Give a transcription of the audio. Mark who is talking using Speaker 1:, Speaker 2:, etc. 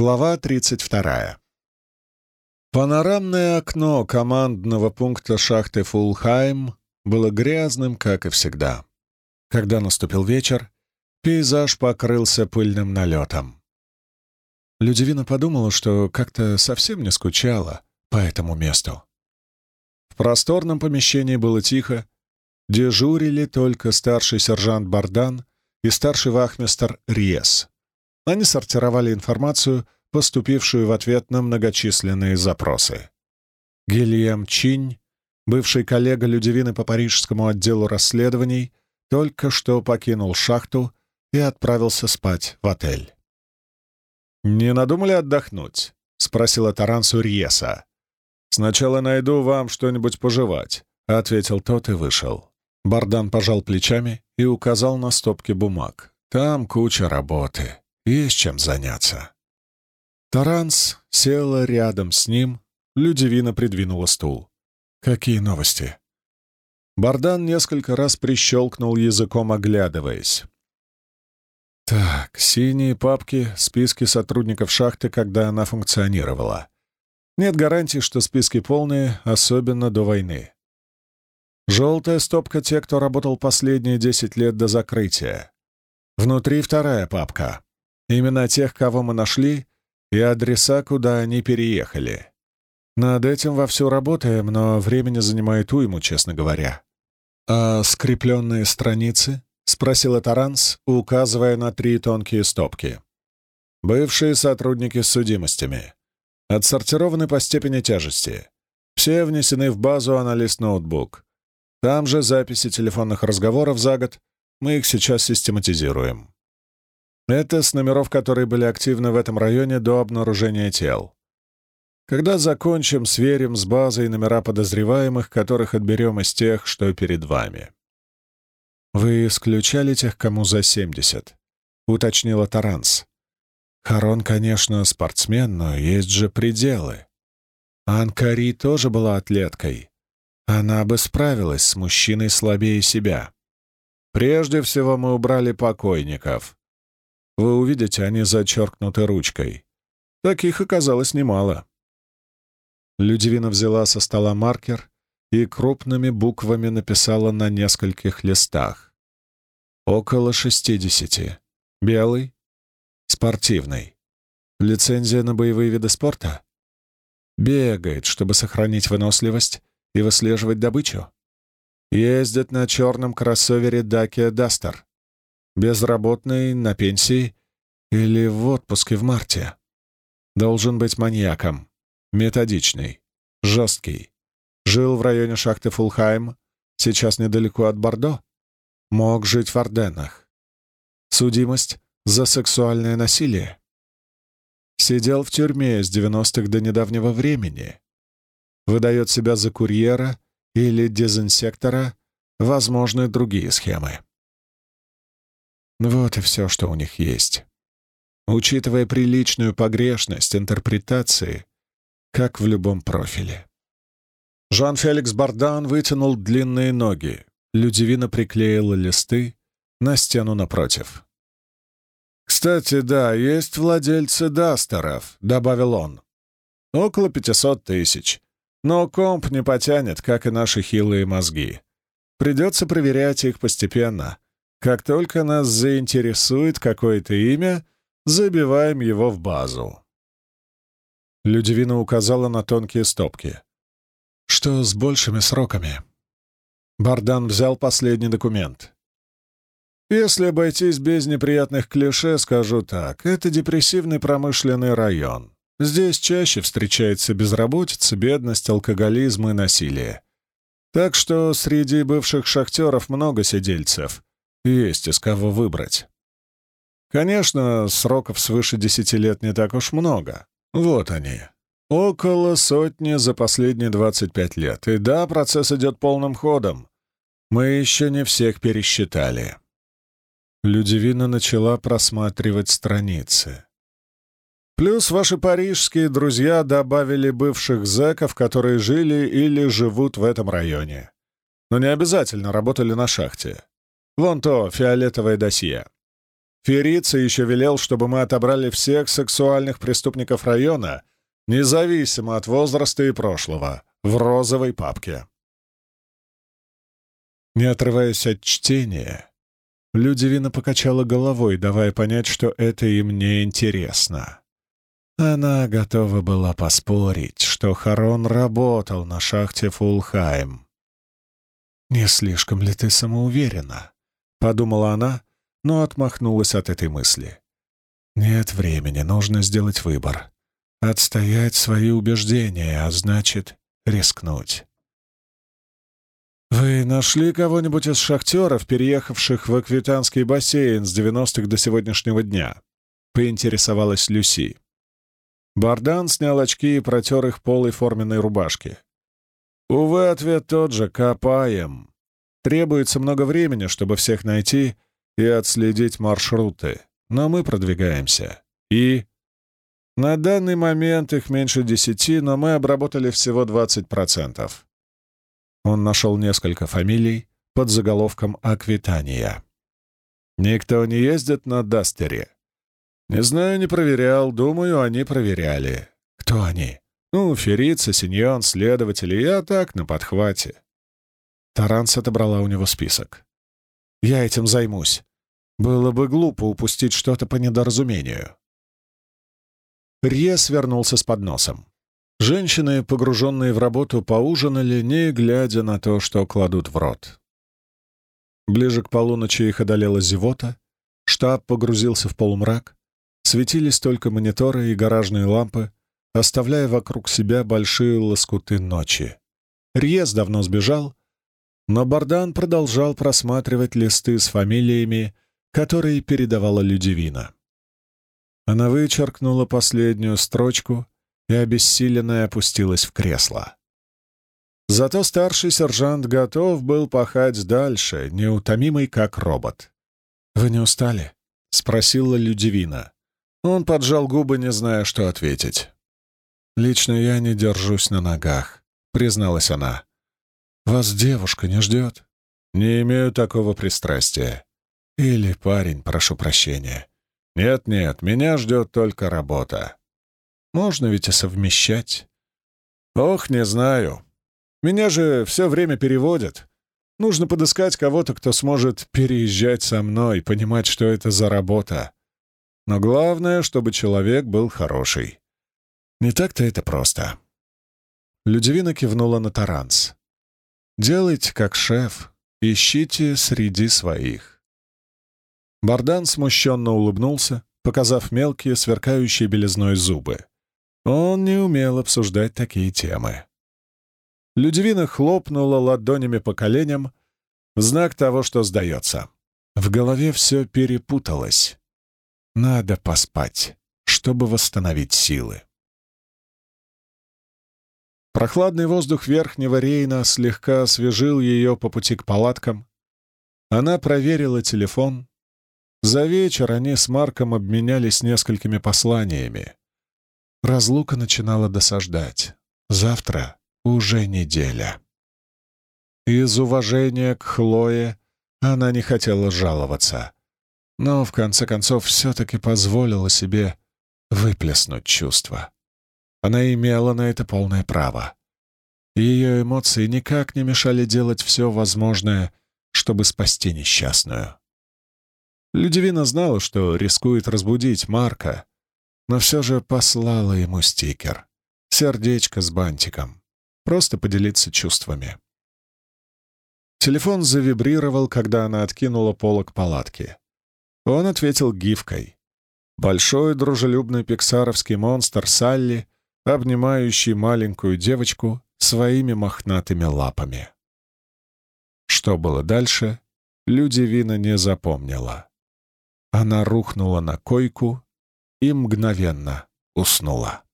Speaker 1: Глава 32. Панорамное окно командного пункта шахты Фулхайм было грязным, как и всегда. Когда наступил вечер, пейзаж покрылся пыльным налетом. Людивина подумала, что как-то совсем не скучала по этому месту. В просторном помещении было тихо, дежурили только старший сержант Бардан и старший вахмистр Риес. Они сортировали информацию, поступившую в ответ на многочисленные запросы. Гильям Чинь, бывший коллега Людивины по парижскому отделу расследований, только что покинул шахту и отправился спать в отель. «Не надумали отдохнуть?» — спросила Таран Сурьеса. «Сначала найду вам что-нибудь пожевать», — ответил тот и вышел. Бардан пожал плечами и указал на стопки бумаг. «Там куча работы. Есть чем заняться. Таранс села рядом с ним, Людивина придвинула стул. «Какие новости?» Бардан несколько раз прищелкнул языком, оглядываясь. «Так, синие папки, списки сотрудников шахты, когда она функционировала. Нет гарантии, что списки полные, особенно до войны. Желтая стопка — те, кто работал последние десять лет до закрытия. Внутри вторая папка. Имена тех, кого мы нашли, и адреса, куда они переехали. Над этим вовсю работаем, но времени занимает уйму, честно говоря. «А скрепленные страницы?» — спросила Таранс, указывая на три тонкие стопки. «Бывшие сотрудники с судимостями. Отсортированы по степени тяжести. Все внесены в базу анализ ноутбук. Там же записи телефонных разговоров за год. Мы их сейчас систематизируем. Это с номеров, которые были активны в этом районе до обнаружения тел. Когда закончим, сверим с базой номера подозреваемых, которых отберем из тех, что перед вами. «Вы исключали тех, кому за 70», — уточнила Таранс. «Харон, конечно, спортсмен, но есть же пределы. Анкари тоже была атлеткой. Она бы справилась с мужчиной слабее себя. Прежде всего мы убрали покойников», вы увидите, они зачеркнуты ручкой. Таких оказалось немало. Людивина взяла со стола маркер и крупными буквами написала на нескольких листах. Около шестидесяти. Белый. Спортивный. Лицензия на боевые виды спорта? Бегает, чтобы сохранить выносливость и выслеживать добычу. Ездит на черном кроссовере Dacia Duster безработный, на пенсии или в отпуске в марте. Должен быть маньяком, методичный, жесткий. Жил в районе шахты Фулхайм, сейчас недалеко от Бордо. Мог жить в Орденах. Судимость за сексуальное насилие. Сидел в тюрьме с 90-х до недавнего времени. Выдает себя за курьера или дезинсектора, возможны другие схемы. Вот и все, что у них есть. Учитывая приличную погрешность интерпретации, как в любом профиле. Жан-Феликс Бардан вытянул длинные ноги. Людивина приклеила листы на стену напротив. «Кстати, да, есть владельцы Дастеров», — добавил он. «Около пятисот тысяч. Но комп не потянет, как и наши хилые мозги. Придется проверять их постепенно, как только нас заинтересует какое-то имя, забиваем его в базу. Людивина указала на тонкие стопки. Что с большими сроками? Бардан взял последний документ. Если обойтись без неприятных клише, скажу так, это депрессивный промышленный район. Здесь чаще встречается безработица, бедность, алкоголизм и насилие. Так что среди бывших шахтеров много сидельцев, есть из кого выбрать. Конечно, сроков свыше десяти лет не так уж много. Вот они. Около сотни за последние 25 лет. И да, процесс идет полным ходом. Мы еще не всех пересчитали. Людивина начала просматривать страницы. Плюс ваши парижские друзья добавили бывших зэков, которые жили или живут в этом районе. Но не обязательно работали на шахте. Вон то фиолетовое досье. Ферица еще велел, чтобы мы отобрали всех сексуальных преступников района, независимо от возраста и прошлого, в розовой папке. Не отрываясь от чтения, Людивина покачала головой, давая понять, что это им не интересно. Она готова была поспорить, что Харон работал на шахте Фулхайм. «Не слишком ли ты самоуверена?» — подумала она, но отмахнулась от этой мысли. «Нет времени, нужно сделать выбор. Отстоять свои убеждения, а значит, рискнуть». «Вы нашли кого-нибудь из шахтеров, переехавших в аквитанский бассейн с 90-х до сегодняшнего дня?» — поинтересовалась Люси. Бардан снял очки и протер их полой форменной рубашки. Увы, ответ тот же — копаем. Требуется много времени, чтобы всех найти и отследить маршруты, но мы продвигаемся. И... На данный момент их меньше десяти, но мы обработали всего 20%. Он нашел несколько фамилий под заголовком «Аквитания». «Никто не ездит на Дастере?» «Не знаю, не проверял. Думаю, они проверяли». «Кто они?» «Ну, Ферица, Синьон, следователи. Я так, на подхвате». Таранс отобрала у него список. «Я этим займусь. Было бы глупо упустить что-то по недоразумению». Рье свернулся с подносом. Женщины, погруженные в работу, поужинали, не глядя на то, что кладут в рот. Ближе к полуночи их одолела зевота, штаб погрузился в полумрак, светились только мониторы и гаражные лампы, оставляя вокруг себя большие лоскуты ночи. Риес давно сбежал, но Бардан продолжал просматривать листы с фамилиями, которые передавала Людивина. Она вычеркнула последнюю строчку — и обессиленная опустилась в кресло. Зато старший сержант готов был пахать дальше, неутомимый как робот. «Вы не устали?» — спросила Людивина. Он поджал губы, не зная, что ответить. «Лично я не держусь на ногах», — призналась она. «Вас девушка не ждет?» «Не имею такого пристрастия». «Или парень, прошу прощения». «Нет-нет, меня ждет только работа». Можно ведь и совмещать. Ох, не знаю. Меня же все время переводят. Нужно подыскать кого-то, кто сможет переезжать со мной, понимать, что это за работа. Но главное, чтобы человек был хороший. Не так-то это просто. Людивина кивнула на Таранс. «Делайте, как шеф, ищите среди своих». Бардан смущенно улыбнулся, показав мелкие, сверкающие белизной зубы. Он не умел обсуждать такие темы. Людивина хлопнула ладонями по коленям в знак того, что сдается. В голове все перепуталось. Надо поспать, чтобы восстановить силы. Прохладный воздух верхнего Рейна слегка освежил ее по пути к палаткам. Она проверила телефон. За вечер они с Марком обменялись несколькими посланиями. Разлука начинала досаждать. Завтра уже неделя. Из уважения к Хлое она не хотела жаловаться, но в конце концов все-таки позволила себе выплеснуть чувства. Она имела на это полное право. Ее эмоции никак не мешали делать все возможное, чтобы спасти несчастную. Людивина знала, что рискует разбудить Марка, но все же послала ему стикер. Сердечко с бантиком. Просто поделиться чувствами. Телефон завибрировал, когда она откинула полок палатки. Он ответил гифкой. Большой дружелюбный пиксаровский монстр Салли, обнимающий маленькую девочку своими мохнатыми лапами. Что было дальше, люди Вина не запомнила. Она рухнула на койку и мгновенно уснула.